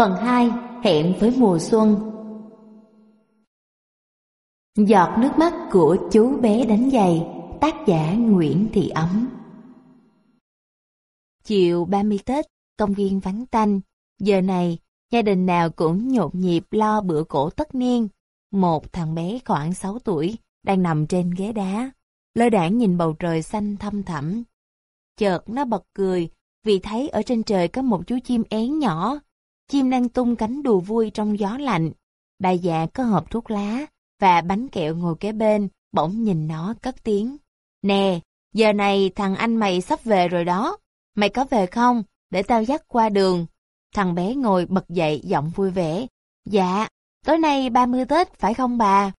Phần 2. Hẹn với mùa xuân Giọt nước mắt của chú bé đánh giày Tác giả Nguyễn Thị Ấm Chiều 30 Tết, công viên vắng tanh. Giờ này, gia đình nào cũng nhộn nhịp lo bữa cổ tất niên. Một thằng bé khoảng 6 tuổi đang nằm trên ghế đá, lơ đảng nhìn bầu trời xanh thâm thẳm. Chợt nó bật cười vì thấy ở trên trời có một chú chim én nhỏ. Chim đang tung cánh đùa vui trong gió lạnh. Bà già có hộp thuốc lá và bánh kẹo ngồi kế bên, bỗng nhìn nó cất tiếng. Nè, giờ này thằng anh mày sắp về rồi đó. Mày có về không? Để tao dắt qua đường. Thằng bé ngồi bật dậy giọng vui vẻ. Dạ, tối nay 30 Tết phải không bà?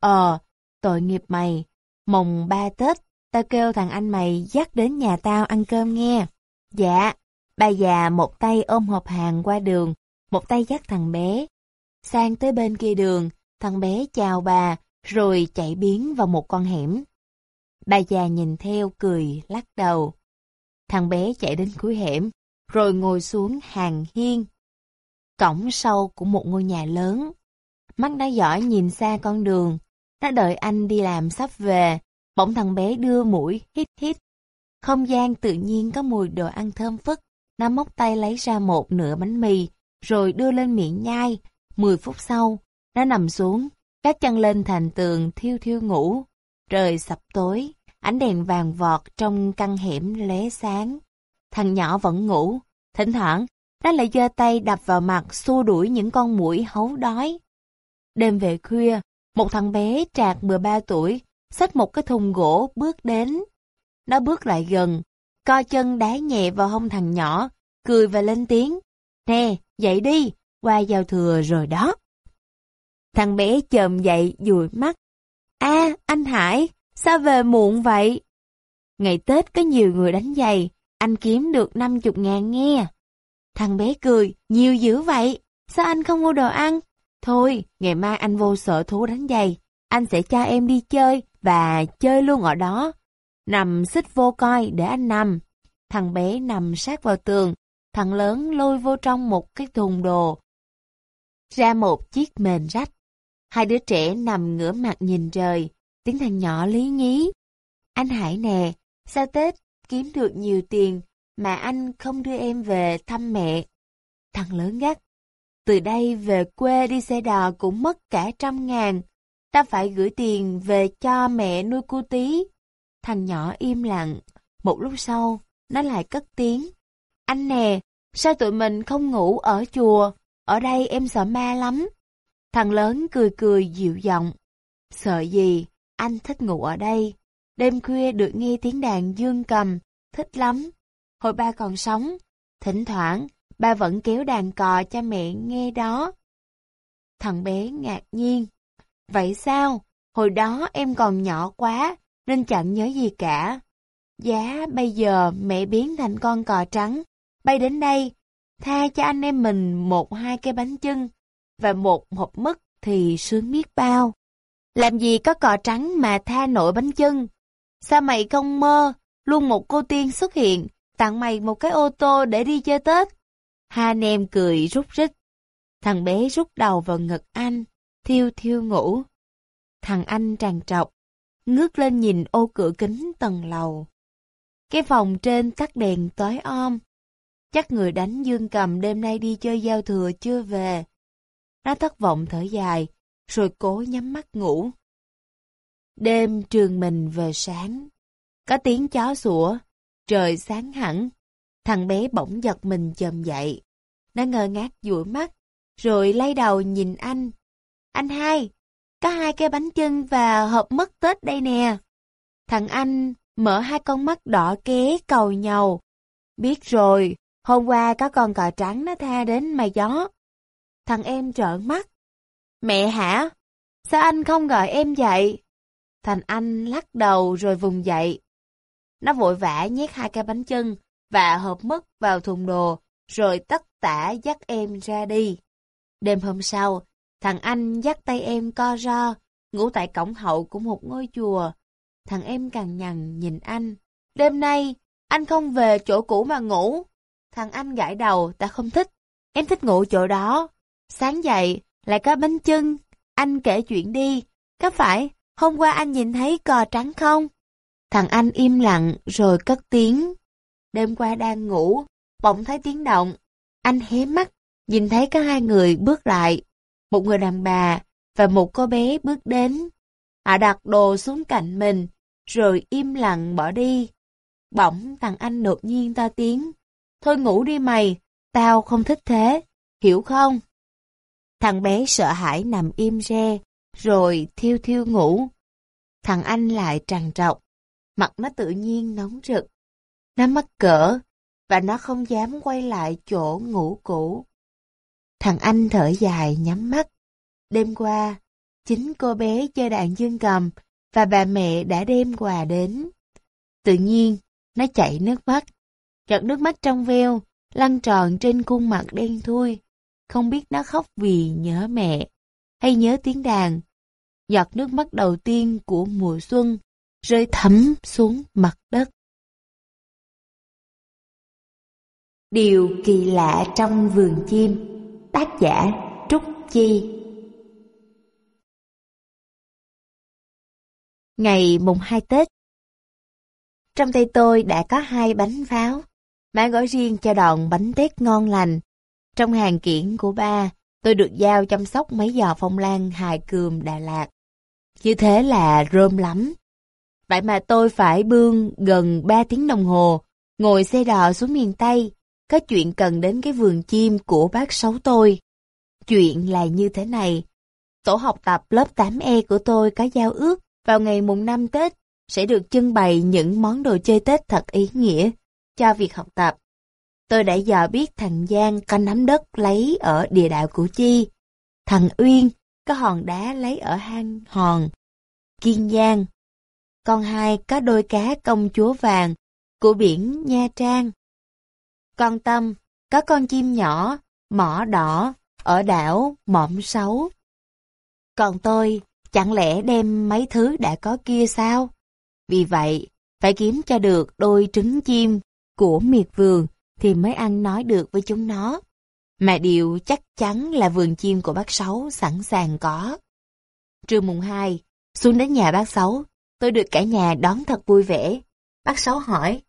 Ờ, tội nghiệp mày. Mồng ba Tết, tao kêu thằng anh mày dắt đến nhà tao ăn cơm nghe. Dạ, bà già một tay ôm hộp hàng qua đường, một tay dắt thằng bé. Sang tới bên kia đường, thằng bé chào bà, rồi chạy biến vào một con hẻm. Bà già nhìn theo cười, lắc đầu. Thằng bé chạy đến cuối hẻm, rồi ngồi xuống hàng hiên. Cổng sau của một ngôi nhà lớn. Mắt nó giỏi nhìn xa con đường. Nó đợi anh đi làm sắp về. Bỗng thằng bé đưa mũi, hít hít. Không gian tự nhiên có mùi đồ ăn thơm phức. Nó móc tay lấy ra một nửa bánh mì, rồi đưa lên miệng nhai. Mười phút sau, nó nằm xuống, các chân lên thành tường thiêu thiêu ngủ. Trời sập tối, ánh đèn vàng vọt trong căn hẻm lóe sáng. Thằng nhỏ vẫn ngủ, thỉnh thoảng nó lại giơ tay đập vào mặt xua đuổi những con muỗi hấu đói. Đêm về khuya, một thằng bé trạc 13 tuổi, xách một cái thùng gỗ bước đến. Nó bước lại gần, co chân đá nhẹ vào hông thằng nhỏ, cười và lên tiếng. Nè, dậy đi, qua giao thừa rồi đó. Thằng bé chồm dậy dùi mắt. a anh Hải, sao về muộn vậy? Ngày Tết có nhiều người đánh giày, anh kiếm được 50 ngàn nghe. Thằng bé cười, nhiều dữ vậy, sao anh không mua đồ ăn? Thôi, ngày mai anh vô sở thú đánh giày, anh sẽ cho em đi chơi và chơi luôn ở đó. Nằm xích vô coi để anh nằm. Thằng bé nằm sát vào tường, thằng lớn lôi vô trong một cái thùng đồ. Ra một chiếc mền rách. Hai đứa trẻ nằm ngửa mặt nhìn trời, tiếng thằng nhỏ lý nhí. Anh Hải nè, sao Tết kiếm được nhiều tiền mà anh không đưa em về thăm mẹ? Thằng lớn gắt. Từ đây về quê đi xe đò cũng mất cả trăm ngàn. Ta phải gửi tiền về cho mẹ nuôi cô tí. Thằng nhỏ im lặng. Một lúc sau, nó lại cất tiếng. Anh nè, sao tụi mình không ngủ ở chùa? Ở đây em sợ ma lắm. Thằng lớn cười cười dịu giọng. Sợ gì, anh thích ngủ ở đây. Đêm khuya được nghe tiếng đàn dương cầm, thích lắm. Hồi ba còn sống, thỉnh thoảng ba vẫn kéo đàn cò cho mẹ nghe đó. Thằng bé ngạc nhiên. Vậy sao? Hồi đó em còn nhỏ quá, nên chẳng nhớ gì cả. Giá bây giờ mẹ biến thành con cò trắng, bay đến đây, tha cho anh em mình một hai cái bánh chưng và một hộp mứt thì sướng biết bao. Làm gì có cò trắng mà tha nổi bánh chưng? Sao mày không mơ, luôn một cô tiên xuất hiện, tặng mày một cái ô tô để đi chơi Tết? Hai anh em cười rút rít. Thằng bé rút đầu vào ngực anh, thiêu thiêu ngủ. Thằng anh tràn trọc, ngước lên nhìn ô cửa kính tầng lầu. Cái phòng trên tắt đèn tối om. Chắc người đánh dương cầm đêm nay đi chơi giao thừa chưa về. Nó thất vọng thở dài, rồi cố nhắm mắt ngủ. Đêm trường mình về sáng. Có tiếng chó sủa, trời sáng hẳn. Thằng bé bỗng giật mình chồm dậy. Nó ngơ ngác dụi mắt, rồi lay đầu nhìn anh. Anh hai, có hai cái bánh chưng và hộp mất Tết đây nè. Thằng anh mở hai con mắt đỏ ké cầu nhầu Biết rồi, hôm qua có con cò trắng nó tha đến mày gió. Thằng em trợn mắt. Mẹ hả? Sao anh không gọi em dậy? Thành anh lắc đầu rồi vùng dậy. Nó vội vã nhét hai cái bánh chân và hộp mứt vào thùng đồ, rồi tất tả dắt em ra đi. Đêm hôm sau, thằng anh dắt tay em co ro, ngủ tại cổng hậu của một ngôi chùa. Thằng em cằn nhằn nhìn anh. Đêm nay, anh không về chỗ cũ mà ngủ. Thằng anh gãi đầu, ta không thích. Em thích ngủ chỗ đó. Sáng dậy, lại có bánh chưng. Anh kể chuyện đi. Có phải hôm qua anh nhìn thấy cò trắng không? Thằng anh im lặng rồi cất tiếng. Đêm qua đang ngủ, bỗng thấy tiếng động. Anh hé mắt, nhìn thấy có hai người bước lại. Một người đàn bà và một cô bé bước đến. Họ đặt đồ xuống cạnh mình, rồi im lặng bỏ đi. Bỗng thằng anh đột nhiên to tiếng. Thôi ngủ đi mày, tao không thích thế, hiểu không? Thằng bé sợ hãi nằm im re, rồi thiêu thiêu ngủ. Thằng anh lại trằn trọc, mặt nó tự nhiên nóng rực. Nó mắc cỡ, và nó không dám quay lại chỗ ngủ cũ. Thằng anh thở dài nhắm mắt. Đêm qua, chính cô bé chơi đàn dương cầm và bà mẹ đã đem quà đến. Tự nhiên, nó chảy nước mắt. Giọt nước mắt trong veo, lăn tròn trên khuôn mặt đen thui. Không biết nó khóc vì nhớ mẹ, hay nhớ tiếng đàn. Giọt nước mắt đầu tiên của mùa xuân rơi thấm xuống mặt đất. Điều kỳ lạ trong vườn chim Tác giả Trúc Chi. Ngày mùng 2 Tết, Trong tay tôi đã có hai bánh pháo. Má gói riêng cho đòn bánh tết ngon lành. Trong hàng kiển của ba, Tôi được giao chăm sóc mấy giò phong lan hài cườm Đà Lạt. Như thế là rơm lắm. Vậy mà tôi phải bươn gần 3 tiếng đồng hồ, Ngồi xe đò xuống miền Tây có chuyện cần đến cái vườn chim của bác Sáu tôi. Chuyện là như thế này. Tổ học tập lớp 8E của tôi có giao ước vào ngày mùng 5 Tết sẽ được trưng bày những món đồ chơi Tết thật ý nghĩa cho việc học tập. Tôi đã dò biết thằng Giang có nắm đất lấy ở địa đạo Củ Chi. Thằng Uyên có hòn đá lấy ở hang hòn, Kiên Giang. Con hai có đôi cá công chúa vàng của biển Nha Trang. Con Tâm, có con chim nhỏ, mỏ đỏ, ở đảo Mỏm sấu Còn tôi, chẳng lẽ đem mấy thứ đã có kia sao? Vì vậy, phải kiếm cho được đôi trứng chim của miệt vườn thì mới ăn nói được với chúng nó. Mà điều chắc chắn là vườn chim của bác Sáu sẵn sàng có. Trưa mùng 2, xuống đến nhà bác Sáu, tôi được cả nhà đón thật vui vẻ. Bác Sáu hỏi,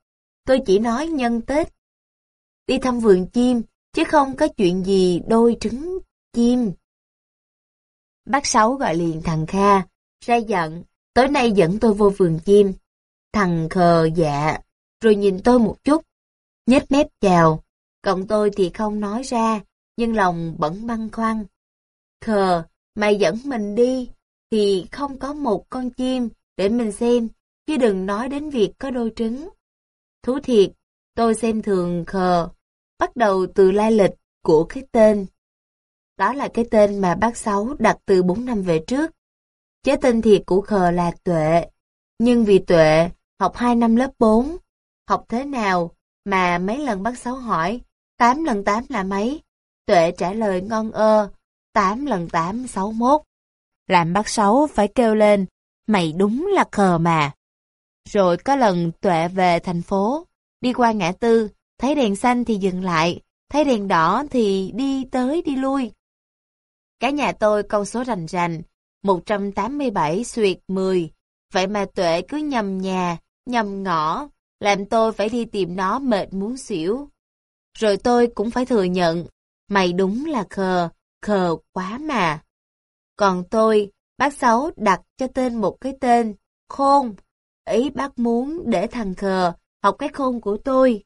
tôi chỉ nói nhân Tết đi thăm vườn chim, chứ không có chuyện gì đôi trứng chim. Bác Sáu gọi liền thằng Kha, ra giận, tối nay dẫn tôi vô vườn chim. Thằng khờ dạ, rồi nhìn tôi một chút, nhếch mép chào, còn tôi thì không nói ra, nhưng lòng bẩn băn khoăn. Khờ, mày dẫn mình đi, thì không có một con chim để mình xem, chứ đừng nói đến việc có đôi trứng. Thú thiệt, tôi xem thường khờ, bắt đầu từ lai lịch của cái tên. Đó là cái tên mà bác Sáu đặt từ 4 năm về trước. Chế tên thiệt của khờ là Tuệ, nhưng vì Tuệ học 2 năm lớp 4, học thế nào mà mấy lần bác Sáu hỏi 8 lần 8 là mấy? Tuệ trả lời ngon ơ, 8 lần 8 61. Làm bác Sáu phải kêu lên, mày đúng là khờ mà. Rồi có lần Tuệ về thành phố, đi qua ngã tư, Thấy đèn xanh thì dừng lại, thấy đèn đỏ thì đi tới đi lui. Cả nhà tôi câu số rành rành, 187 xuyệt 10. Vậy mà Tuệ cứ nhầm nhà, nhầm ngõ, làm tôi phải đi tìm nó mệt muốn xỉu. Rồi tôi cũng phải thừa nhận, mày đúng là khờ, khờ quá mà. Còn tôi, bác Sáu đặt cho tên một cái tên, khôn. Ý bác muốn để thằng khờ học cái khôn của tôi.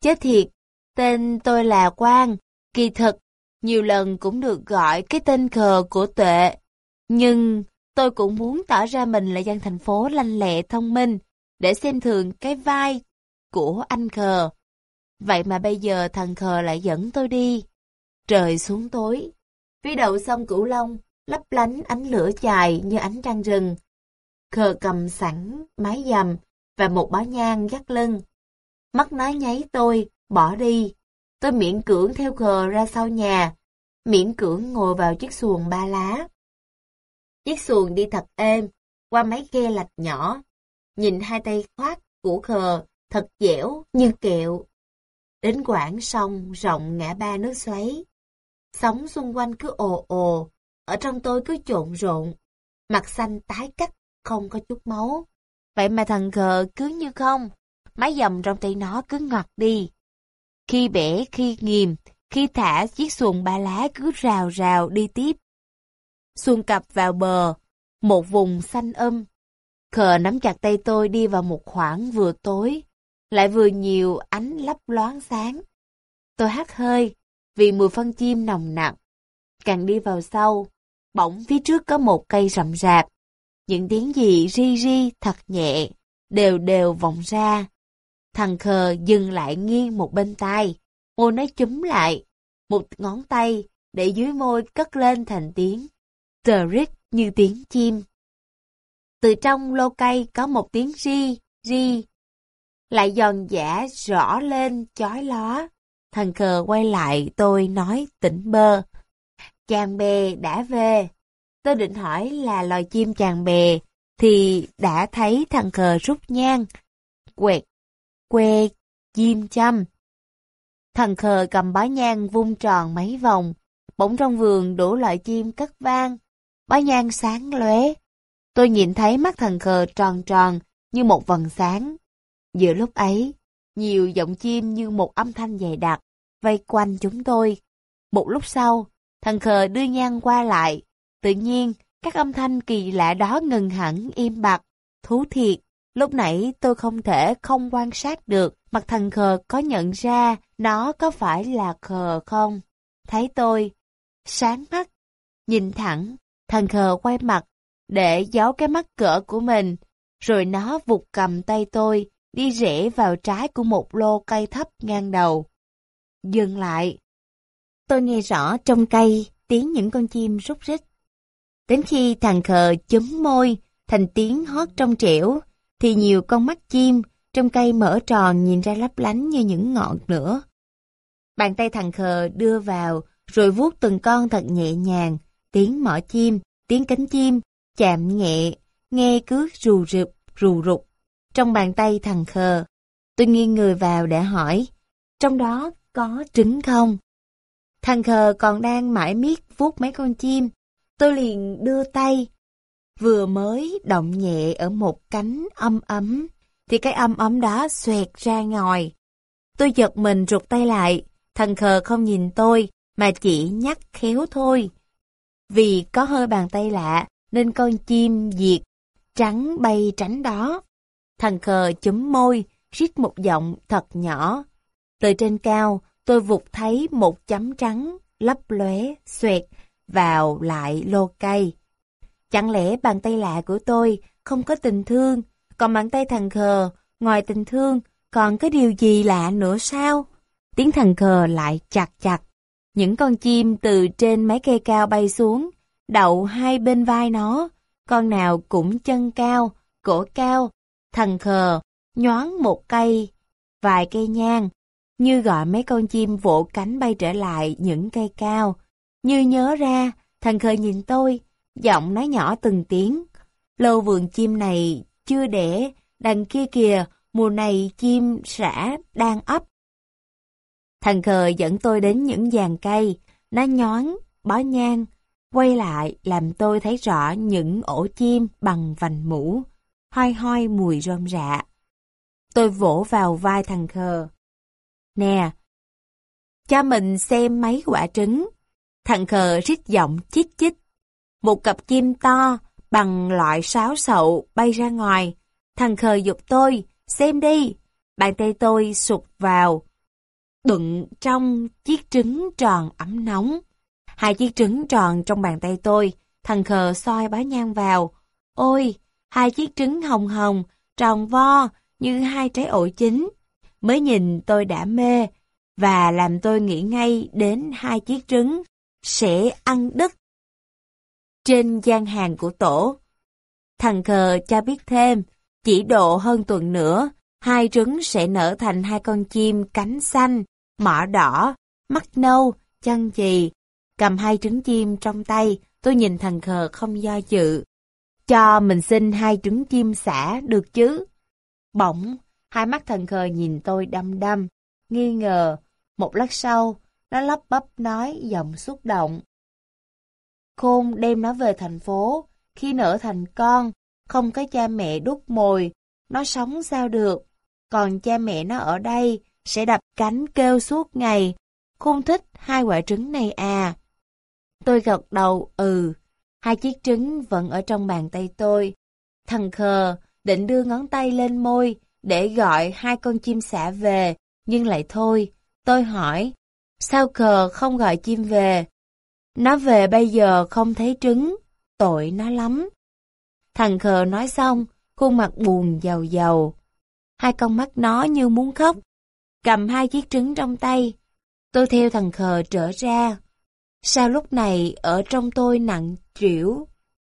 Chết thiệt, tên tôi là Quang, kỳ thực, nhiều lần cũng được gọi cái tên khờ của tuệ. Nhưng tôi cũng muốn tỏ ra mình là dân thành phố lanh lẹ thông minh, để xem thường cái vai của anh khờ. Vậy mà bây giờ thằng khờ lại dẫn tôi đi. Trời xuống tối, phía đầu sông Cửu Long lấp lánh ánh lửa dài như ánh trăng rừng. Khờ cầm sẵn mái dầm và một bó nhang dắt lưng. Mắt nói nháy tôi, bỏ đi. Tôi miễn cưỡng theo khờ ra sau nhà, miễn cưỡng ngồi vào chiếc xuồng ba lá. Chiếc xuồng đi thật êm, qua mấy ghe lạch nhỏ. Nhìn hai tay khoát của khờ, thật dẻo như kẹo. Đến quảng sông rộng ngã ba nước xoáy, Sóng xung quanh cứ ồ ồ, ở trong tôi cứ trộn rộn. Mặt xanh tái cắt không có chút máu. Vậy mà thằng khờ cứ như không. Mái dầm trong tay nó cứ ngọt đi. Khi bể khi nghiềm, khi thả chiếc xuồng ba lá cứ rào rào đi tiếp. Xuồng cập vào bờ, một vùng xanh âm. Khờ nắm chặt tay tôi đi vào một khoảng vừa tối, lại vừa nhiều ánh lấp loáng sáng. Tôi hắt hơi, vì mùi phân chim nồng nặc. Càng đi vào sau, bỗng phía trước có một cây rậm rạp. Những tiếng gì ri ri thật nhẹ, đều đều vọng ra. Thằng khờ dừng lại nghiêng một bên tai, môi nó chúm lại, một ngón tay để dưới môi cất lên thành tiếng. Tờ rít như tiếng chim. Từ trong lô cây có một tiếng ri, ri, lại giòn giả rõ lên chói ló. Thằng khờ quay lại tôi nói tỉnh bơ. Chàng bè đã về. Tôi định hỏi là loài chim chàng bè, thì đã thấy thằng khờ rút nhang. Quẹt, que, chim chăm. Thằng khờ cầm bá nhang vung tròn mấy vòng, bỗng trong vườn đủ loại chim cất vang. bá nhang sáng lóe. Tôi nhìn thấy mắt thằng khờ tròn tròn như một vần sáng. Giữa lúc ấy, nhiều giọng chim như một âm thanh dày đặc, vây quanh chúng tôi. Một lúc sau, thằng khờ đưa nhang qua lại. Tự nhiên, các âm thanh kỳ lạ đó ngừng hẳn im bặt. Thú thiệt, lúc nãy tôi không thể không quan sát được mặt thằng khờ có nhận ra nó có phải là khờ không. Thấy tôi, sáng mắt, nhìn thẳng, thằng khờ quay mặt để giấu cái mắt cỡ của mình, rồi nó vụt cầm tay tôi, đi rẽ vào trái của một lô cây thấp ngang đầu. Dừng lại. Tôi nghe rõ trong cây tiếng những con chim rút rít. Đến khi thằng khờ chúm môi thành tiếng hót trong trẻo, thì nhiều con mắt chim trong cây mở tròn nhìn ra lấp lánh như những ngọn nữa. Bàn tay thằng khờ đưa vào, rồi vuốt từng con thật nhẹ nhàng, tiếng mỏ chim, tiếng cánh chim, chạm nhẹ, nghe cứ rù rụp, rù rụt. Trong bàn tay thằng khờ, tôi nghiêng người vào để hỏi, trong đó có trứng không? Thằng khờ còn đang mãi miết vuốt mấy con chim, tôi liền đưa tay. Vừa mới động nhẹ ở một cánh âm ấm, thì cái âm ấm đó xoẹt ra ngoài. Tôi giật mình rụt tay lại, thằng khờ không nhìn tôi, mà chỉ nhắc khéo thôi. Vì có hơi bàn tay lạ, nên con chim diệt, trắng bay tránh đó. Thằng khờ chúm môi, rít một giọng thật nhỏ. Từ trên cao, tôi vụt thấy một chấm trắng, lấp lóe, xoẹt, vào lại lô cây. Chẳng lẽ bàn tay lạ của tôi không có tình thương, còn bàn tay thằng khờ, ngoài tình thương, còn có điều gì lạ nữa sao? Tiếng thằng khờ lại chặt chặt. Những con chim từ trên mấy cây cao bay xuống, đậu hai bên vai nó, con nào cũng chân cao, cổ cao, thằng khờ, nhoáng một cây, vài cây nhang, như gọi mấy con chim vỗ cánh bay trở lại những cây cao. Như nhớ ra, thằng khờ nhìn tôi, giọng nói nhỏ từng tiếng. Lâu vườn chim này chưa đẻ, đằng kia kìa, mùa này chim sả đang ấp. Thằng khờ dẫn tôi đến những giàn cây, nó nhón, bó nhang, quay lại làm tôi thấy rõ những ổ chim bằng vành mũ, hoi hoi mùi rơm rạ. Tôi vỗ vào vai thằng khờ. Nè, cho mình xem mấy quả trứng. Thằng khờ rít giọng chít chít. Một cặp chim to bằng loại sáo sậu bay ra ngoài. Thằng khờ dục tôi, xem đi. Bàn tay tôi sụt vào, đựng trong chiếc trứng tròn ấm nóng. Hai chiếc trứng tròn trong bàn tay tôi, thằng khờ soi bá nhang vào. Ôi, hai chiếc trứng hồng hồng, tròn vo như hai trái ổi chín. Mới nhìn tôi đã mê, và làm tôi nghĩ ngay đến hai chiếc trứng sẽ ăn đứt. Trên gian hàng của tổ, thằng khờ cho biết thêm, chỉ độ hơn tuần nữa, hai trứng sẽ nở thành hai con chim cánh xanh, mỏ đỏ, mắt nâu, chân chì. Cầm hai trứng chim trong tay, tôi nhìn thằng khờ không do dự. Cho mình xin hai trứng chim xả được chứ? Bỗng, hai mắt thằng khờ nhìn tôi đăm đăm, nghi ngờ. Một lát sau, Nó lắp bắp nói giọng xúc động. Khôn đem nó về thành phố, khi nở thành con, không có cha mẹ đút mồi, nó sống sao được. Còn cha mẹ nó ở đây, sẽ đập cánh kêu suốt ngày. Khôn thích hai quả trứng này à. Tôi gật đầu, ừ. Hai chiếc trứng vẫn ở trong bàn tay tôi. Thằng khờ, định đưa ngón tay lên môi, để gọi hai con chim sẻ về, nhưng lại thôi. Tôi hỏi, sao khờ không gọi chim về? Nó về bây giờ không thấy trứng, tội nó lắm. Thằng khờ nói xong, khuôn mặt buồn giàu giàu. Hai con mắt nó như muốn khóc, cầm hai chiếc trứng trong tay. Tôi theo thằng khờ trở ra. Sao lúc này ở trong tôi nặng trĩu,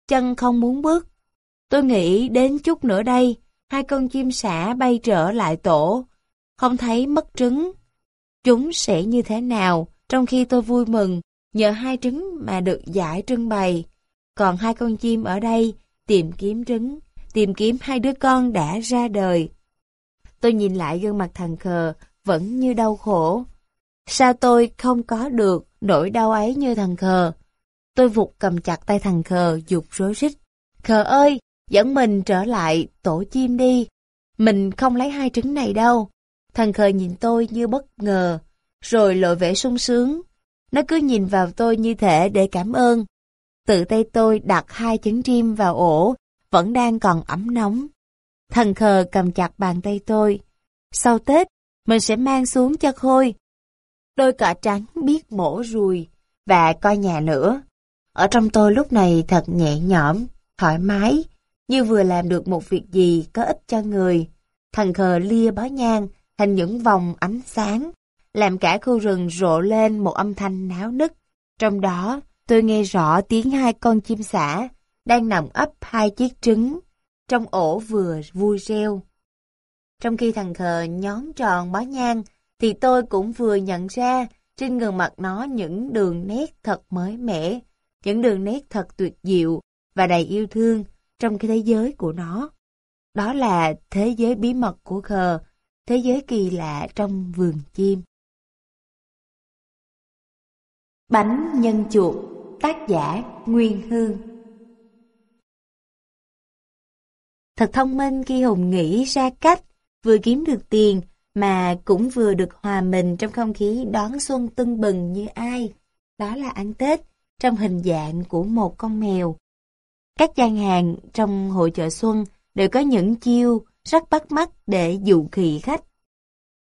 chân không muốn bước. Tôi nghĩ đến chút nữa đây, hai con chim sẻ bay trở lại tổ, không thấy mất trứng. Chúng sẽ như thế nào trong khi tôi vui mừng nhờ hai trứng mà được giải trưng bày. Còn hai con chim ở đây tìm kiếm trứng, tìm kiếm hai đứa con đã ra đời. Tôi nhìn lại gương mặt thằng khờ, vẫn như đau khổ. Sao tôi không có được nỗi đau ấy như thằng khờ? Tôi vụt cầm chặt tay thằng khờ, dục rối rít. Khờ ơi, dẫn mình trở lại tổ chim đi. Mình không lấy hai trứng này đâu. Thằng khờ nhìn tôi như bất ngờ, rồi lộ vẻ sung sướng. Nó cứ nhìn vào tôi như thể để cảm ơn. Tự tay tôi đặt hai trứng chim vào ổ, vẫn đang còn ấm nóng. Thần khờ cầm chặt bàn tay tôi. Sau Tết, mình sẽ mang xuống cho Khôi. Đôi cỏ trắng biết mổ ruồi và coi nhà nữa. Ở trong tôi lúc này thật nhẹ nhõm, thoải mái, như vừa làm được một việc gì có ích cho người. Thần khờ lia bó nhang thành những vòng ánh sáng, làm cả khu rừng rộ lên một âm thanh náo nức. Trong đó, tôi nghe rõ tiếng hai con chim sẻ đang nằm ấp hai chiếc trứng, trong ổ vừa vui reo. Trong khi thằng khờ nhón tròn bó nhang, thì tôi cũng vừa nhận ra trên gương mặt nó những đường nét thật mới mẻ, những đường nét thật tuyệt diệu và đầy yêu thương trong cái thế giới của nó. Đó là thế giới bí mật của khờ, thế giới kỳ lạ trong vườn chim. Bánh nhân chuột, tác giả Nguyên Hương Thật thông minh khi Hùng nghĩ ra cách vừa kiếm được tiền mà cũng vừa được hòa mình trong không khí đón xuân tưng bừng như ai. Đó là ăn Tết trong hình dạng của một con mèo. Các gian hàng trong hội chợ xuân đều có những chiêu rất bắt mắt để dụ khỉ khách.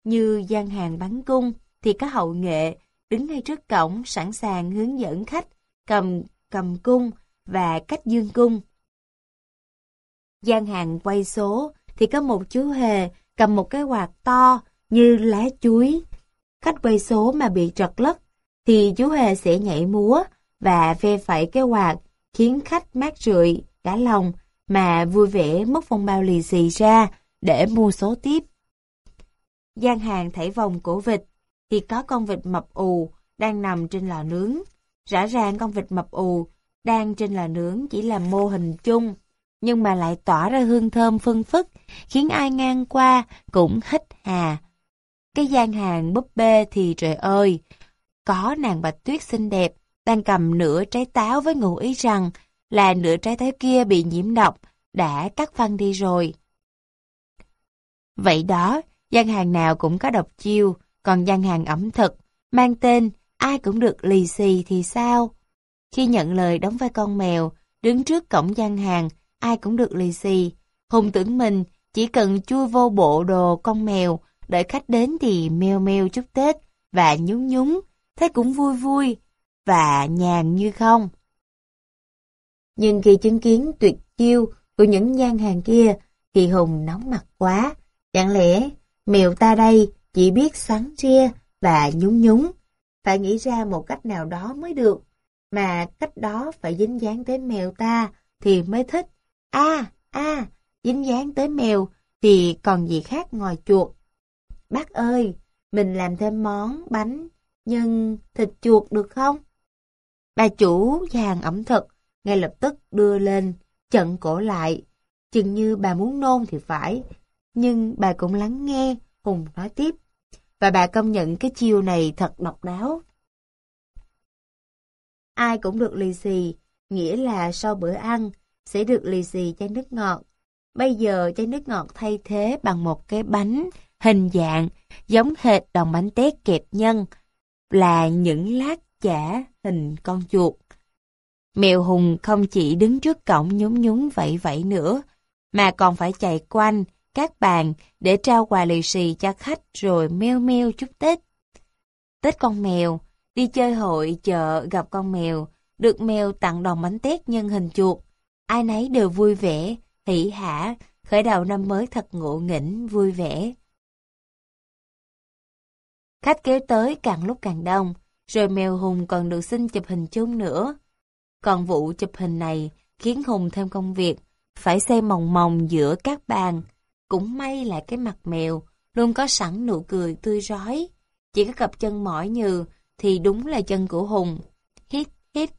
Như gian hàng bắn cung thì có hậu nghệ đứng ngay trước cổng, sẵn sàng hướng dẫn khách cầm cầm cung và cách dương cung. Gian hàng quay số, thì có một chú hề cầm một cái quạt to như lá chuối. Khách quay số mà bị trật lất, thì chú hề sẽ nhảy múa và ve phẩy cái quạt, khiến khách mát rượi cả lòng mà vui vẻ mất phong bao lì xì ra để mua số tiếp. gian hàng thảy vòng cổ vịt thì có con vịt mập ù đang nằm trên lò nướng. Rõ ràng con vịt mập ù đang trên lò nướng chỉ là mô hình chung, nhưng mà lại tỏa ra hương thơm phân phức, khiến ai ngang qua cũng hít hà. Cái gian hàng búp bê thì trời ơi, có nàng bạch tuyết xinh đẹp, đang cầm nửa trái táo với ngụ ý rằng là nửa trái táo kia bị nhiễm độc, đã cắt phân đi rồi. Vậy đó, gian hàng nào cũng có độc chiêu, còn gian hàng ẩm thực, mang tên ai cũng được lì xì thì sao? Khi nhận lời đóng vai con mèo, đứng trước cổng gian hàng, ai cũng được lì xì. Hùng tưởng mình chỉ cần chui vô bộ đồ con mèo, đợi khách đến thì meo meo chúc Tết và nhún nhún, thấy cũng vui vui và nhàn như không. Nhưng khi chứng kiến tuyệt chiêu của những gian hàng kia thì Hùng nóng mặt quá. Chẳng lẽ mèo ta đây chỉ biết sắn chia và nhún nhún, phải nghĩ ra một cách nào đó mới được, mà cách đó phải dính dáng tới mèo ta thì mới thích. a a dính dáng tới mèo thì còn gì khác ngoài chuột. Bác ơi, mình làm thêm món bánh nhân thịt chuột được không? Bà chủ hàng ẩm thực ngay lập tức đưa lên, chận cổ lại. Chừng như bà muốn nôn thì phải, nhưng bà cũng lắng nghe, Hùng nói tiếp. Và bà công nhận cái chiêu này thật độc đáo. Ai cũng được lì xì, nghĩa là sau bữa ăn, sẽ được lì xì chai nước ngọt. Bây giờ chai nước ngọt thay thế bằng một cái bánh hình dạng giống hệt đòn bánh tét kẹp nhân, là những lát chả hình con chuột. Mèo Hùng không chỉ đứng trước cổng nhún nhún vậy vậy nữa, mà còn phải chạy quanh các bàn để trao quà lì xì cho khách rồi meo meo chúc Tết. Tết con mèo, đi chơi hội chợ gặp con mèo, được mèo tặng đòn bánh tét nhân hình chuột. Ai nấy đều vui vẻ, hỷ hả, khởi đầu năm mới thật ngộ nghĩnh, vui vẻ. Khách kéo tới càng lúc càng đông, rồi mèo Hùng còn được xin chụp hình chung nữa. Còn vụ chụp hình này khiến Hùng thêm công việc, phải xây mòng mòng giữa các bàn. Cũng may là cái mặt mèo, luôn có sẵn nụ cười tươi rói. Chỉ có cặp chân mỏi nhừ thì đúng là chân của Hùng. Hít, hít.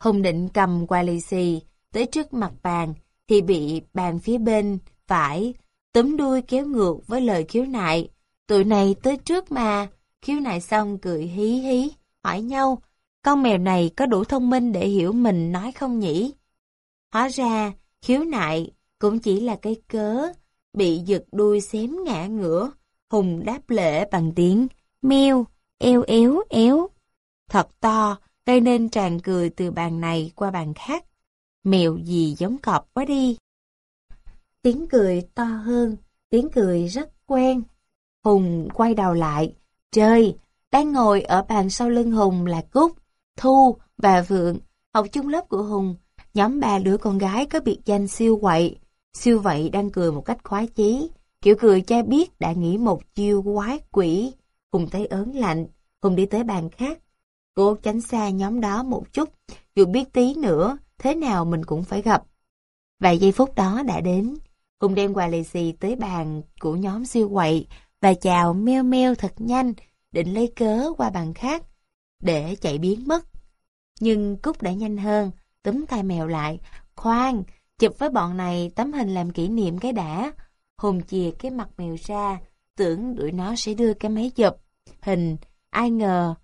Hùng định cầm qua lì xì tới trước mặt bàn thì bị bàn phía bên phải túm đuôi kéo ngược với lời khiếu nại. Tụi này tới trước mà, khiếu nại xong cười hí hí, hỏi nhau, con mèo này có đủ thông minh để hiểu mình nói không nhỉ? Hóa ra, khiếu nại cũng chỉ là cái cớ, bị giật đuôi xém ngã ngửa. Hùng đáp lễ bằng tiếng, meo, eo éo éo. Thật to, gây nên tràn cười từ bàn này qua bàn khác. Mèo gì giống cọp quá đi. Tiếng cười to hơn, tiếng cười rất quen. Hùng quay đầu lại, trời, đang ngồi ở bàn sau lưng Hùng là Cúc, Thu và Vượng, học chung lớp của Hùng. Nhóm ba đứa con gái có biệt danh siêu quậy. Siêu vậy đang cười một cách khoái chí, kiểu cười cha biết đã nghĩ một chiêu quái quỷ. Hùng thấy ớn lạnh, Hùng đi tới bàn khác. Cố tránh xa nhóm đó một chút, dù biết tí nữa, thế nào mình cũng phải gặp. Vài giây phút đó đã đến, Hùng đem quà lì xì tới bàn của nhóm siêu quậy và chào meo meo thật nhanh, định lấy cớ qua bàn khác, để chạy biến mất. Nhưng Cúc đã nhanh hơn, túm tay mèo lại. Khoan, chụp với bọn này tấm hình làm kỷ niệm cái đã. Hùng chìa cái mặt mèo ra, tưởng tụi nó sẽ đưa cái máy chụp. Hình, ai ngờ,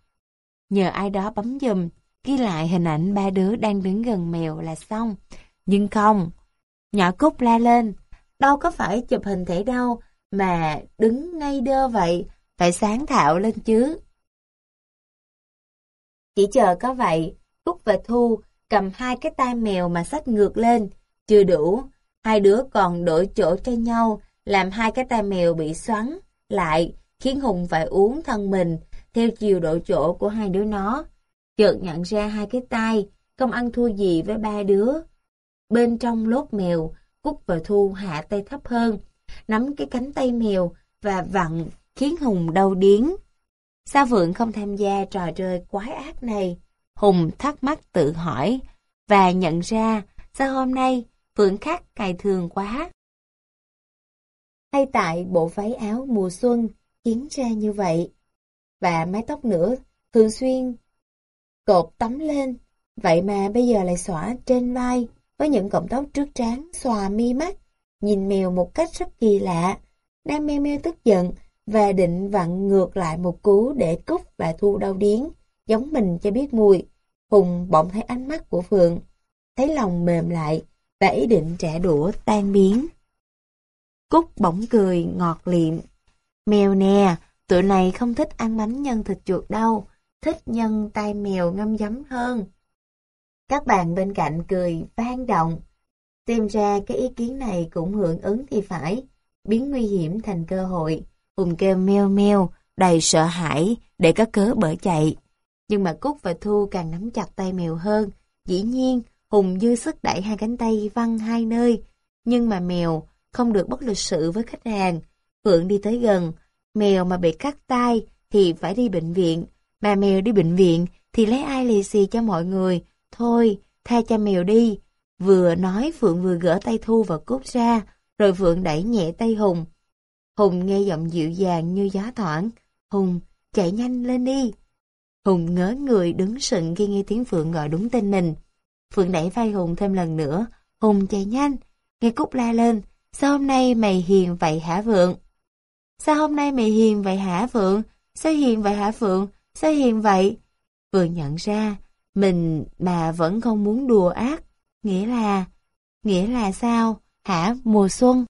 nhờ ai đó bấm dùm, ghi lại hình ảnh ba đứa đang đứng gần mèo là xong. Nhưng không, nhỏ Cúc la lên, đâu có phải chụp hình thể đâu, mà đứng ngay đơ vậy, phải sáng thạo lên chứ. Chỉ chờ có vậy, Cúc và Thu cầm hai cái tai mèo mà sách ngược lên, chưa đủ, hai đứa còn đổi chỗ cho nhau, làm hai cái tai mèo bị xoắn lại, khiến Hùng phải uống thân mình theo chiều độ chỗ của hai đứa nó. Chợt nhận ra hai cái tai, không ăn thua gì với ba đứa. Bên trong lốt mèo, Cúc và Thu hạ tay thấp hơn, nắm cái cánh tay mèo và vặn khiến Hùng đau điến. Sao Vượng không tham gia trò chơi quái ác này? Hùng thắc mắc tự hỏi và nhận ra sao hôm nay Phượng Khắc cài thường quá. Hay tại bộ váy áo mùa xuân khiến ra như vậy. Và mái tóc nữa thường xuyên cột tắm lên, vậy mà bây giờ lại xõa trên vai với những cọng tóc trước trán xòa mi mắt, nhìn mèo một cách rất kỳ lạ. Đang meo meo tức giận và định vặn ngược lại một cú để Cúc và Thu đau điếng, giống mình cho biết mùi. Hùng bỗng thấy ánh mắt của Phượng, thấy lòng mềm lại và ý định trả đũa tan biến. Cúc bỗng cười ngọt liệm. Mèo nè, tụi này không thích ăn bánh nhân thịt chuột đâu, thích nhân tay mèo ngâm giấm hơn. Các bạn bên cạnh cười vang động. Xem ra cái ý kiến này cũng hưởng ứng thì phải, biến nguy hiểm thành cơ hội. Hùng kêu meo meo, đầy sợ hãi, để có cớ bỏ chạy. Nhưng mà Cúc và Thu càng nắm chặt tay mèo hơn. Dĩ nhiên, Hùng dư sức đẩy hai cánh tay văng hai nơi. Nhưng mà mèo không được bất lịch sự với khách hàng. Phượng đi tới gần, mèo mà bị cắt tay thì phải đi bệnh viện. Mà mèo đi bệnh viện thì lấy ai lì xì cho mọi người. Thôi, tha cho mèo đi. Vừa nói Phượng vừa gỡ tay Thu và cút ra, rồi Phượng đẩy nhẹ tay Hùng. Hùng nghe giọng dịu dàng như gió thoảng. Hùng, chạy nhanh lên đi. Hùng ngớ người đứng sững khi nghe tiếng Phượng gọi đúng tên mình. Phượng đẩy vai Hùng thêm lần nữa. Hùng chạy nhanh. Nghe Cúc la lên. Sao hôm nay mày hiền vậy hả Phượng? Sao hôm nay mày hiền vậy hả Phượng? Sao hiền vậy hả Phượng? Sao hiền vậy? vừa nhận ra mình mà vẫn không muốn đùa ác. Nghĩa là... Nghĩa là sao? Hả? Mùa xuân?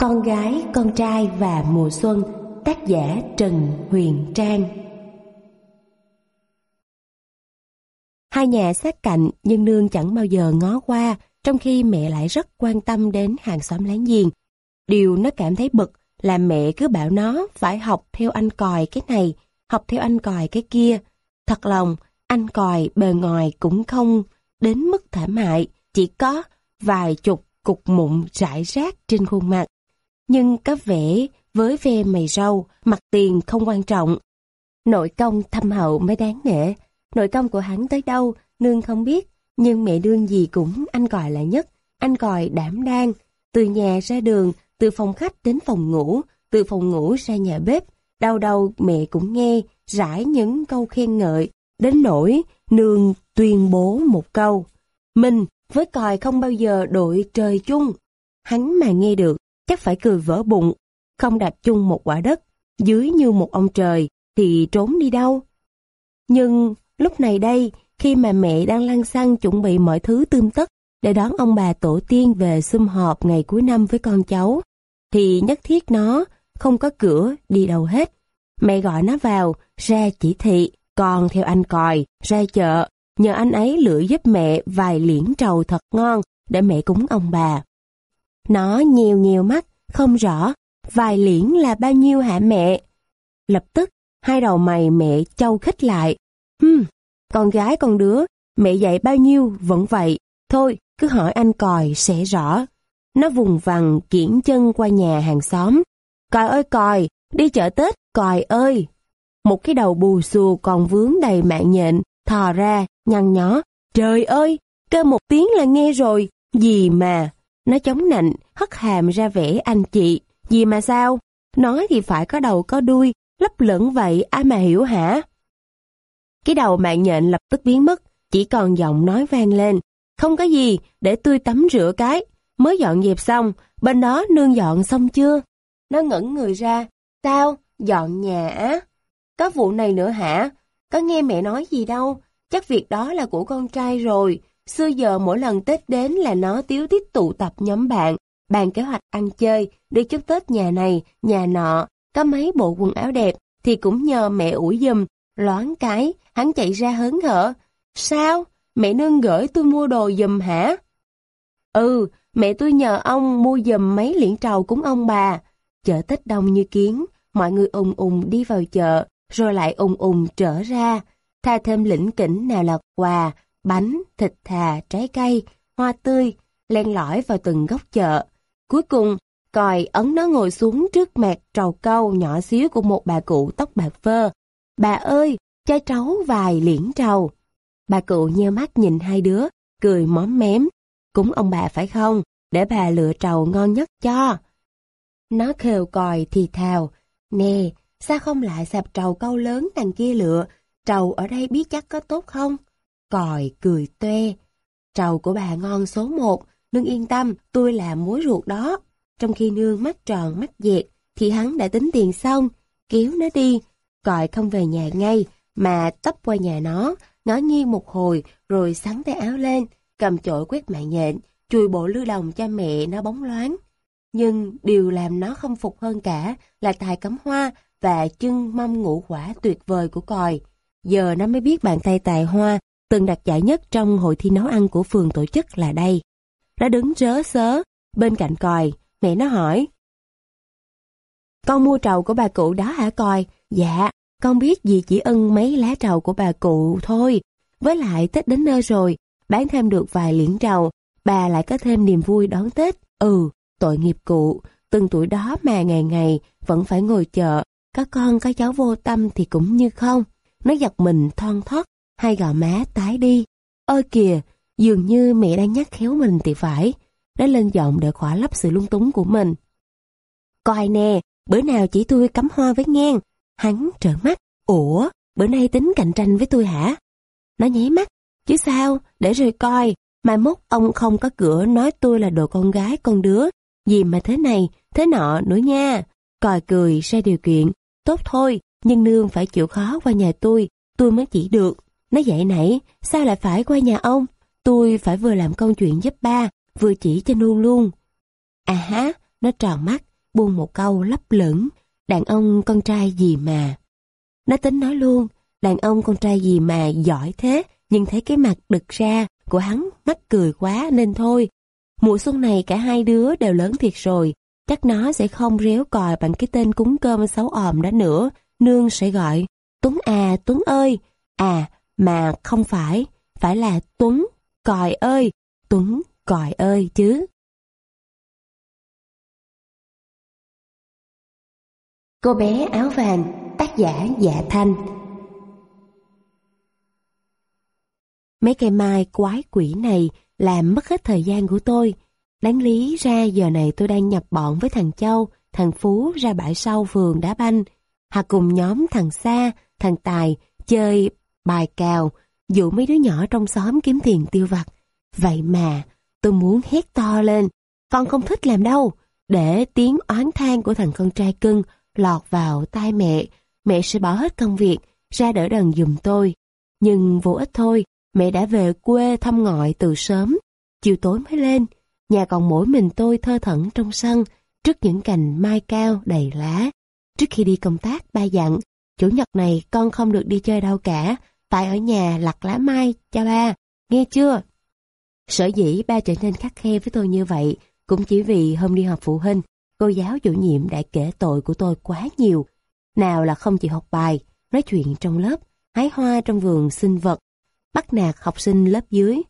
Con gái, con trai và mùa xuân Tác giả Trần Huyền Trang Hai nhà sát cạnh nhưng nương chẳng bao giờ ngó qua trong khi mẹ lại rất quan tâm đến hàng xóm láng giềng. Điều nó cảm thấy bực là mẹ cứ bảo nó phải học theo anh còi cái này, học theo anh còi cái kia. Thật lòng, anh còi bề ngoài cũng không đến mức thảm hại, chỉ có vài chục cục mụn rải rác trên khuôn mặt. Nhưng có vẻ với ve mày râu, mặt tiền không quan trọng. Nội công thâm hậu mới đáng nể. Nội công của hắn tới đâu, nương không biết, nhưng mẹ đương gì cũng anh gọi là nhất. Anh gọi đảm đang, từ nhà ra đường, từ phòng khách đến phòng ngủ, từ phòng ngủ ra nhà bếp. Đau đầu mẹ cũng nghe, rải những câu khen ngợi, đến nỗi nương tuyên bố một câu. Mình với còi không bao giờ đội trời chung. Hắn mà nghe được, chắc phải cười vỡ bụng, không đặt chung một quả đất, dưới như một ông trời, thì trốn đi đâu. Nhưng lúc này đây, khi mà mẹ đang lăn xăng chuẩn bị mọi thứ tươm tất để đón ông bà tổ tiên về sum họp ngày cuối năm với con cháu, thì nhất thiết nó không có cửa đi đâu hết. Mẹ gọi nó vào, ra chỉ thị, còn theo anh còi, ra chợ, nhờ anh ấy lựa giúp mẹ vài liễn trầu thật ngon để mẹ cúng ông bà. Nó nhiều nhiều mắt, không rõ, vài liễn là bao nhiêu hả mẹ? Lập tức, hai đầu mày mẹ châu khích lại. Hừm, con gái con đứa, mẹ dạy bao nhiêu vẫn vậy. Thôi, cứ hỏi anh còi sẽ rõ. Nó vùng vằng kiển chân qua nhà hàng xóm. Còi ơi còi, đi chợ Tết, còi ơi. Một cái đầu bù xù còn vướng đầy mạng nhện, thò ra, nhăn nhó. Trời ơi, cơ một tiếng là nghe rồi, gì mà. Nó chống nạnh, hất hàm ra vẻ anh chị. Gì mà sao? Nói thì phải có đầu có đuôi, lấp lửng vậy ai mà hiểu hả? Cái đầu mạng nhện lập tức biến mất, chỉ còn giọng nói vang lên. Không có gì, để tôi tắm rửa cái. Mới dọn dẹp xong, bên đó nương dọn xong chưa? Nó ngẩn người ra. Sao? Dọn nhà á? Có vụ này nữa hả? Có nghe mẹ nói gì đâu? Chắc việc đó là của con trai rồi. Xưa giờ mỗi lần Tết đến là nó tiếu tiết tụ tập nhóm bạn, bàn kế hoạch ăn chơi, đi chúc Tết nhà này, nhà nọ, có mấy bộ quần áo đẹp thì cũng nhờ mẹ ủi giùm, loáng cái, hắn chạy ra hớn hở. Sao? Mẹ nương gửi tôi mua đồ giùm hả? Ừ, mẹ tôi nhờ ông mua giùm mấy liễn trầu cúng ông bà. Chợ Tết đông như kiến, mọi người ùng ùng đi vào chợ, rồi lại ùng ùng trở ra. Tha thêm lĩnh kỉnh nào là quà, bánh, thịt thà, trái cây, hoa tươi, len lỏi vào từng góc chợ. Cuối cùng, còi ấn nó ngồi xuống trước mặt trầu câu nhỏ xíu của một bà cụ tóc bạc phơ. Bà ơi, cho cháu vài liễn trầu. Bà cụ nheo mắt nhìn hai đứa, cười móm mém. Cúng ông bà phải không? Để bà lựa trầu ngon nhất cho. Nó khều còi thì thào. Nè, sao không lại sạp trầu câu lớn đằng kia lựa? Trầu ở đây biết chắc có tốt không? Còi cười toe. Trầu của bà ngon số một, nương yên tâm, tôi là muối ruột đó. Trong khi nương mắt tròn mắt dẹt, thì hắn đã tính tiền xong, kéo nó đi. Còi không về nhà ngay, mà tấp qua nhà nó, ngó nghiêng một hồi, rồi sắn tay áo lên, cầm chổi quét mạng nhện, chùi bộ lưu đồng cho mẹ nó bóng loáng. Nhưng điều làm nó không phục hơn cả là tài cắm hoa và chân mâm ngũ quả tuyệt vời của còi. Giờ nó mới biết bàn tay tài hoa từng đạt giải nhất trong hội thi nấu ăn của phường tổ chức là đây. Nó đứng rớ sớ, bên cạnh còi, mẹ nó hỏi. Con mua trầu của bà cụ đó hả còi? Dạ, con biết gì chỉ ưng mấy lá trầu của bà cụ thôi. Với lại Tết đến nơi rồi, bán thêm được vài liễn trầu, bà lại có thêm niềm vui đón Tết. Ừ, tội nghiệp cụ, từng tuổi đó mà ngày ngày vẫn phải ngồi chợ, có con có cháu vô tâm thì cũng như không. Nó giật mình thon thót, hai gò má tái đi. Ôi kìa, dường như mẹ đang nhắc khéo mình thì phải. Nó lên giọng để khỏa lấp sự lung túng của mình. Coi nè, bữa nào chỉ tôi cắm hoa với ngang. Hắn trợn mắt. Ủa, bữa nay tính cạnh tranh với tôi hả? Nó nháy mắt. Chứ sao, để rồi coi. Mai mốt ông không có cửa nói tôi là đồ con gái con đứa. Gì mà thế này, thế nọ nữa nha. Còi cười ra điều kiện. Tốt thôi, nhưng nương phải chịu khó qua nhà tôi, tôi mới chỉ được. Nó dạy nãy, sao lại phải qua nhà ông? Tôi phải vừa làm công chuyện giúp ba, vừa chỉ cho nương luôn. À há, nó tròn mắt, buông một câu lấp lửng, đàn ông con trai gì mà. Nó tính nói luôn, đàn ông con trai gì mà giỏi thế, nhưng thấy cái mặt đực ra của hắn mắc cười quá nên thôi. Mùa xuân này cả hai đứa đều lớn thiệt rồi, chắc nó sẽ không réo còi bằng cái tên cúng cơm xấu òm đó nữa. Nương sẽ gọi, Tuấn à, Tuấn ơi. À, mà không phải, phải là Tuấn, còi ơi, Tuấn, còi ơi chứ. Cô bé áo vàng, tác giả Dạ Thanh Mấy cây mai quái quỷ này làm mất hết thời gian của tôi. Đáng lý ra giờ này tôi đang nhập bọn với thằng Châu, thằng Phú ra bãi sau vườn đá banh, hoặc cùng nhóm thằng Sa, thằng Tài chơi bài cào, dụ mấy đứa nhỏ trong xóm kiếm tiền tiêu vặt. Vậy mà, tôi muốn hét to lên, con không thích làm đâu, để tiếng oán than của thằng con trai cưng lọt vào tai mẹ, mẹ sẽ bỏ hết công việc, ra đỡ đần giùm tôi. Nhưng vô ích thôi, mẹ đã về quê thăm ngoại từ sớm, chiều tối mới lên, nhà còn mỗi mình tôi thơ thẩn trong sân, trước những cành mai cao đầy lá. Trước khi đi công tác, ba dặn, chủ nhật này con không được đi chơi đâu cả, phải ở nhà lặt lá mai cho ba, nghe chưa? Sở dĩ ba trở nên khắc khe với tôi như vậy, cũng chỉ vì hôm đi họp phụ huynh, cô giáo chủ nhiệm đã kể tội của tôi quá nhiều. Nào là không chịu học bài, nói chuyện trong lớp, hái hoa trong vườn sinh vật, bắt nạt học sinh lớp dưới.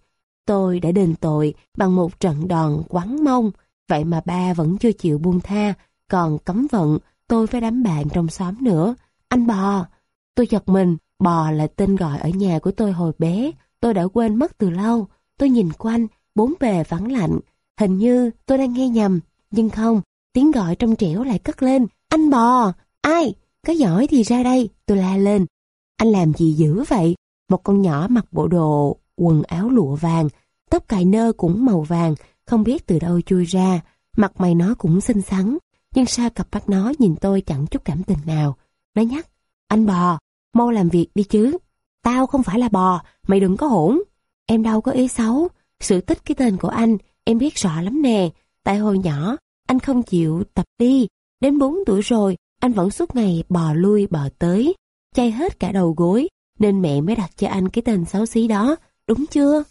Tôi đã đền tội bằng một trận đòn quắn mông, vậy mà ba vẫn chưa chịu buông tha, còn cấm vận tôi phải đám bạn trong xóm nữa. Anh bò! Tôi giật mình, bò là tên gọi ở nhà của tôi hồi bé, tôi đã quên mất từ lâu. Tôi nhìn quanh, bốn bề vắng lạnh, hình như tôi đang nghe nhầm, nhưng không, tiếng gọi trong trẻo lại cất lên. Anh bò! Ai? Có giỏi thì ra đây, tôi la lên. Anh làm gì dữ vậy? Một con nhỏ mặc bộ đồ, quần áo lụa vàng, tóc cài nơ cũng màu vàng, không biết từ đâu chui ra, mặt mày nó cũng xinh xắn, nhưng sao cặp mắt nó nhìn tôi chẳng chút cảm tình nào. Nó nhắc, anh bò, mau làm việc đi chứ. Tao không phải là bò, mày đừng có hỗn. Em đâu có ý xấu, sự tích cái tên của anh, em biết rõ lắm nè. Tại hồi nhỏ, anh không chịu tập đi, đến 4 tuổi rồi, anh vẫn suốt ngày bò lui bò tới, chay hết cả đầu gối, nên mẹ mới đặt cho anh cái tên xấu xí đó, đúng chưa?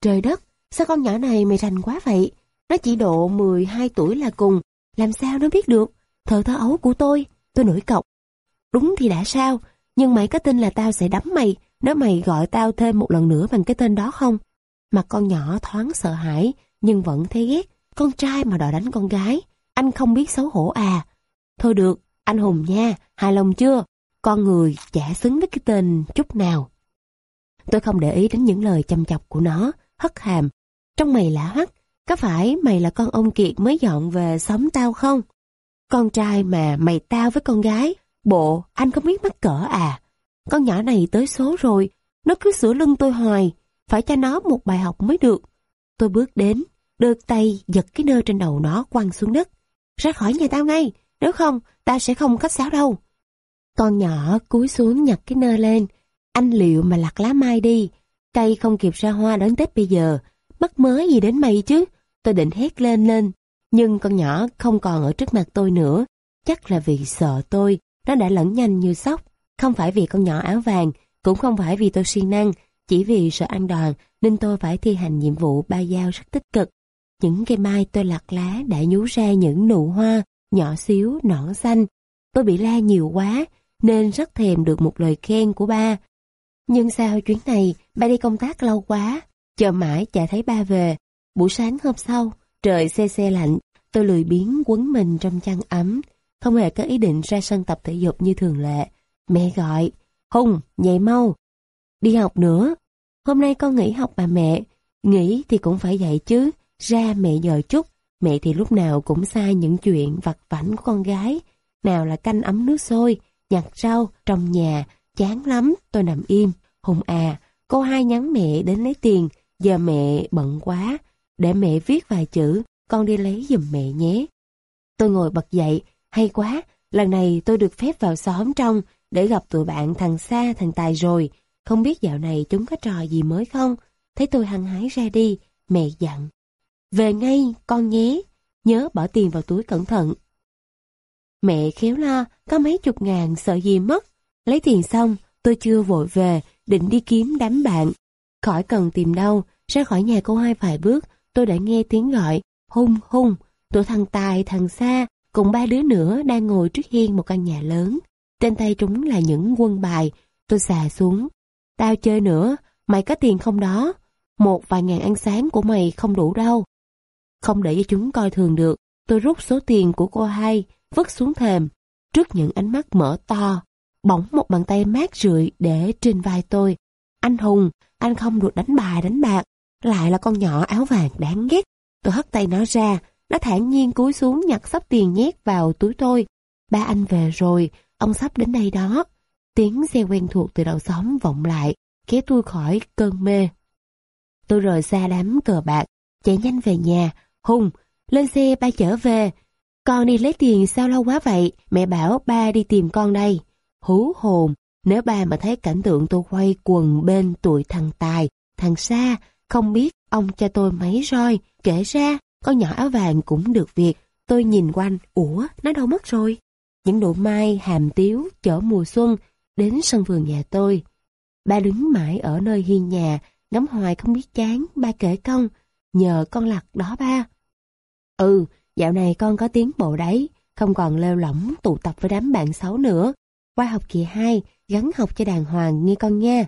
Trời đất, sao con nhỏ này mày rành quá vậy? Nó chỉ độ 12 tuổi là cùng, làm sao nó biết được? Thợ thơ ấu của tôi, tôi nổi cọc. Đúng thì đã sao, nhưng mày có tin là tao sẽ đấm mày nếu mày gọi tao thêm một lần nữa bằng cái tên đó không? Mặt con nhỏ thoáng sợ hãi, nhưng vẫn thấy ghét. Con trai mà đòi đánh con gái, anh không biết xấu hổ à. Thôi được, anh Hùng nha, hài lòng chưa? con người chả xứng với cái tên chút nào. Tôi không để ý đến những lời chăm chọc của nó, hất hàm. Trong mày lạ hoắc, có phải mày là con ông Kiệt mới dọn về sống tao không? Con trai mà mày tao với con gái, bộ anh không biết mắc cỡ à? Con nhỏ này tới số rồi, nó cứ sửa lưng tôi hoài, phải cho nó một bài học mới được. Tôi bước đến, đưa tay giật cái nơ trên đầu nó quăng xuống đất. Ra khỏi nhà tao ngay, nếu không, ta sẽ không khách sáo đâu. Con nhỏ cúi xuống nhặt cái nơ lên. Anh liệu mà lặt lá mai đi. Cây không kịp ra hoa đến Tết bây giờ. Mất mới gì đến mày chứ. Tôi định hét lên lên. Nhưng con nhỏ không còn ở trước mặt tôi nữa. Chắc là vì sợ tôi. Nó đã lẫn nhanh như sóc. Không phải vì con nhỏ áo vàng. Cũng không phải vì tôi siêng năng. Chỉ vì sợ ăn đòn nên tôi phải thi hành nhiệm vụ ba giao rất tích cực. Những cây mai tôi lặt lá đã nhú ra những nụ hoa nhỏ xíu, nõn xanh. Tôi bị la nhiều quá nên rất thèm được một lời khen của ba. Nhưng sao chuyến này ba đi công tác lâu quá, chờ mãi chả thấy ba về. Buổi sáng hôm sau, trời xe xe lạnh, tôi lười biếng quấn mình trong chăn ấm, không hề có ý định ra sân tập thể dục như thường lệ. Mẹ gọi, Hùng, dậy mau. Đi học nữa. Hôm nay con nghỉ học bà mẹ. Nghỉ thì cũng phải dậy chứ, ra mẹ nhờ chút. Mẹ thì lúc nào cũng sai những chuyện vặt vảnh của con gái. Nào là canh ấm nước sôi, nhặt rau trong nhà, chán lắm, tôi nằm im. Hùng à, cô hai nhắn mẹ đến lấy tiền, giờ mẹ bận quá, để mẹ viết vài chữ, con đi lấy giùm mẹ nhé. Tôi ngồi bật dậy, hay quá, Lần này tôi được phép vào xóm trong để gặp tụi bạn thằng Sa, thằng Tài rồi. Không biết dạo này chúng có trò gì mới không? Thấy tôi hăng hái ra đi, mẹ dặn. Về ngay, con nhé. Nhớ bỏ tiền vào túi cẩn thận. Mẹ khéo lo, có mấy chục ngàn sợ gì mất. Lấy tiền xong, tôi chưa vội về, định đi kiếm đám bạn. Khỏi cần tìm đâu, ra khỏi nhà cô hai vài bước, tôi đã nghe tiếng gọi, hung hung, tụi thằng Tài, thằng Sa, cùng ba đứa nữa đang ngồi trước hiên một căn nhà lớn. Trên tay chúng là những quân bài, tôi xà xuống. Tao chơi nữa, mày có tiền không đó? Một vài ngàn ăn sáng của mày không đủ đâu. Không để cho chúng coi thường được, tôi rút số tiền của cô hai, vứt xuống thềm. Trước những ánh mắt mở to, bỗng một bàn tay mát rượi để trên vai tôi. Anh Hùng, anh không được đánh bài đánh bạc, lại là con nhỏ áo vàng đáng ghét. Tôi hất tay nó ra, nó thản nhiên cúi xuống nhặt sắp tiền nhét vào túi tôi. Ba anh về rồi, ông sắp đến đây đó. Tiếng xe quen thuộc từ đầu xóm vọng lại, kéo tôi khỏi cơn mê. Tôi rời xa đám cờ bạc, chạy nhanh về nhà. Hùng, lên xe ba chở về. Con đi lấy tiền sao lâu quá vậy? Mẹ bảo ba đi tìm con đây. Hú hồn, nếu ba mà thấy cảnh tượng tôi quay quần bên tuổi thằng Tài, thằng Sa, không biết ông cho tôi mấy roi, kể ra con nhỏ áo vàng cũng được việc. Tôi nhìn quanh, ủa, nó đâu mất rồi? Những nụ mai hàm tiếu chở mùa xuân đến sân vườn nhà tôi. Ba đứng mãi ở nơi hiên nhà, ngắm hoài không biết chán, ba kể công, nhờ con lặt đó ba. Ừ, dạo này con có tiếng bộ đấy, không còn lêu lỏng tụ tập với đám bạn xấu nữa. Qua học kỳ 2, gắn học cho đàng hoàng nghe con nha.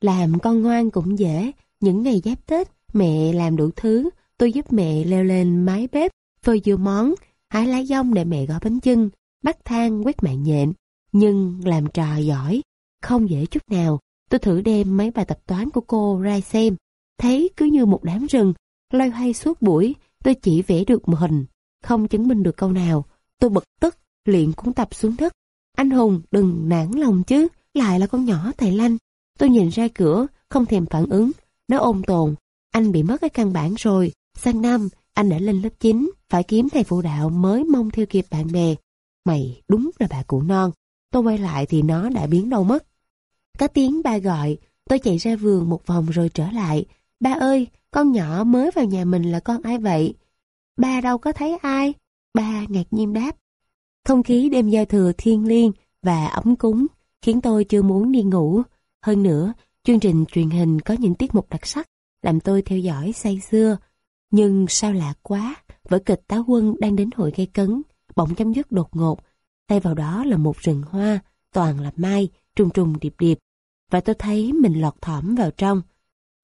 Làm con ngoan cũng dễ, những ngày giáp Tết, mẹ làm đủ thứ, tôi giúp mẹ leo lên mái bếp, phơi dưa món, hái lá dông để mẹ gói bánh chưng, bắt than quét mạng nhện. Nhưng làm trò giỏi, không dễ chút nào. Tôi thử đem mấy bài tập toán của cô ra xem, thấy cứ như một đám rừng, loay hoay suốt buổi, tôi chỉ vẽ được một hình, không chứng minh được câu nào. Tôi bực tức, liền cuốn tập xuống đất. Anh Hùng, đừng nản lòng chứ, lại là con nhỏ thầy Lanh. Tôi nhìn ra cửa, không thèm phản ứng, nó ôm tồn. Anh bị mất cái căn bản rồi, sang năm, anh đã lên lớp 9, phải kiếm thầy phụ đạo mới mong theo kịp bạn bè. Mày đúng là bà cụ non. Tôi quay lại thì nó đã biến đâu mất. Có tiếng ba gọi, tôi chạy ra vườn một vòng rồi trở lại. Ba ơi, con nhỏ mới vào nhà mình là con ai vậy? Ba đâu có thấy ai? Ba ngạc nhiên đáp. Không khí đêm giao thừa thiên liêng và ấm cúng khiến tôi chưa muốn đi ngủ. Hơn nữa, chương trình truyền hình có những tiết mục đặc sắc làm tôi theo dõi say xưa. Nhưng sao lạ quá, vở kịch táo quân đang đến hội gây cấn, bỗng chấm dứt đột ngột. Thay vào đó là một rừng hoa, toàn là mai, trùng trùng điệp điệp. Và tôi thấy mình lọt thỏm vào trong.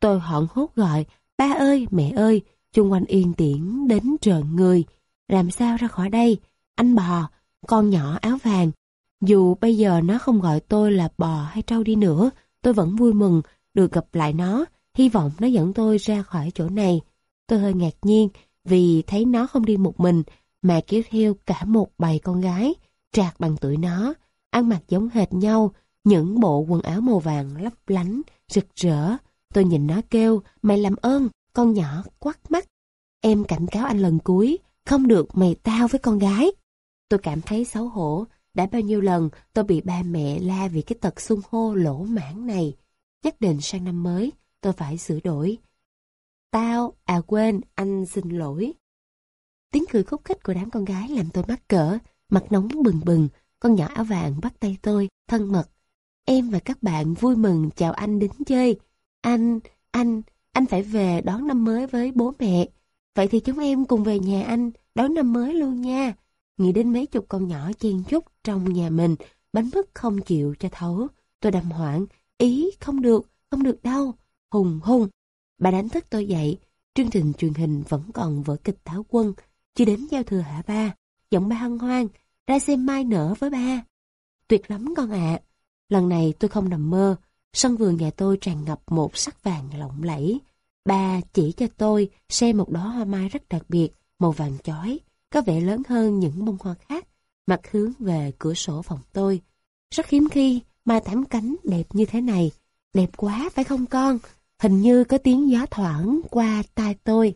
Tôi họn hốt gọi, ba ơi, mẹ ơi, chung quanh yên tiễn đến trợn người. Làm sao ra khỏi đây? Anh bò, con nhỏ áo vàng. Dù bây giờ nó không gọi tôi là bò hay trâu đi nữa, tôi vẫn vui mừng được gặp lại nó, hy vọng nó dẫn tôi ra khỏi chỗ này. Tôi hơi ngạc nhiên vì thấy nó không đi một mình mà kéo theo cả một bầy con gái trạc bằng tuổi nó, ăn mặc giống hệt nhau, những bộ quần áo màu vàng lấp lánh, rực rỡ. Tôi nhìn nó kêu, mày làm ơn, con nhỏ quắt mắt. Em cảnh cáo anh lần cuối, không được mày tao với con gái. Tôi cảm thấy xấu hổ, đã bao nhiêu lần tôi bị ba mẹ la vì cái tật xung hô lỗ mãn này. Nhất định sang năm mới, tôi phải sửa đổi. Tao, à quên, anh xin lỗi. Tiếng cười khúc khích của đám con gái làm tôi mắc cỡ, mặt nóng bừng bừng, con nhỏ áo vàng bắt tay tôi, thân mật. Em và các bạn vui mừng chào anh đến chơi. Anh, anh, anh phải về đón năm mới với bố mẹ. Vậy thì chúng em cùng về nhà anh đón năm mới luôn nha. Nghĩ đến mấy chục con nhỏ chen chúc trong nhà mình, bánh mứt không chịu cho thấu. Tôi đầm hoảng, ý không được, không được đâu. Hùng hùng. Bà đánh thức tôi dậy, chương trình truyền hình vẫn còn vở kịch táo quân. Chưa đến giao thừa hả ba? Giọng ba hân hoan, ra xem mai nở với ba. Tuyệt lắm con ạ. Lần này tôi không nằm mơ, sân vườn nhà tôi tràn ngập một sắc vàng lộng lẫy. Ba chỉ cho tôi xem một đóa hoa mai rất đặc biệt, màu vàng chói, có vẻ lớn hơn những bông hoa khác, mặt hướng về cửa sổ phòng tôi. Rất hiếm khi mai thảm cánh đẹp như thế này. Đẹp quá phải không con? Hình như có tiếng gió thoảng qua tai tôi.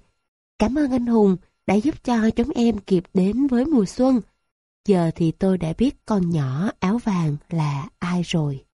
Cảm ơn anh Hùng đã giúp cho chúng em kịp đến với mùa xuân. giờ thì tôi đã biết con nhỏ áo vàng là ai rồi.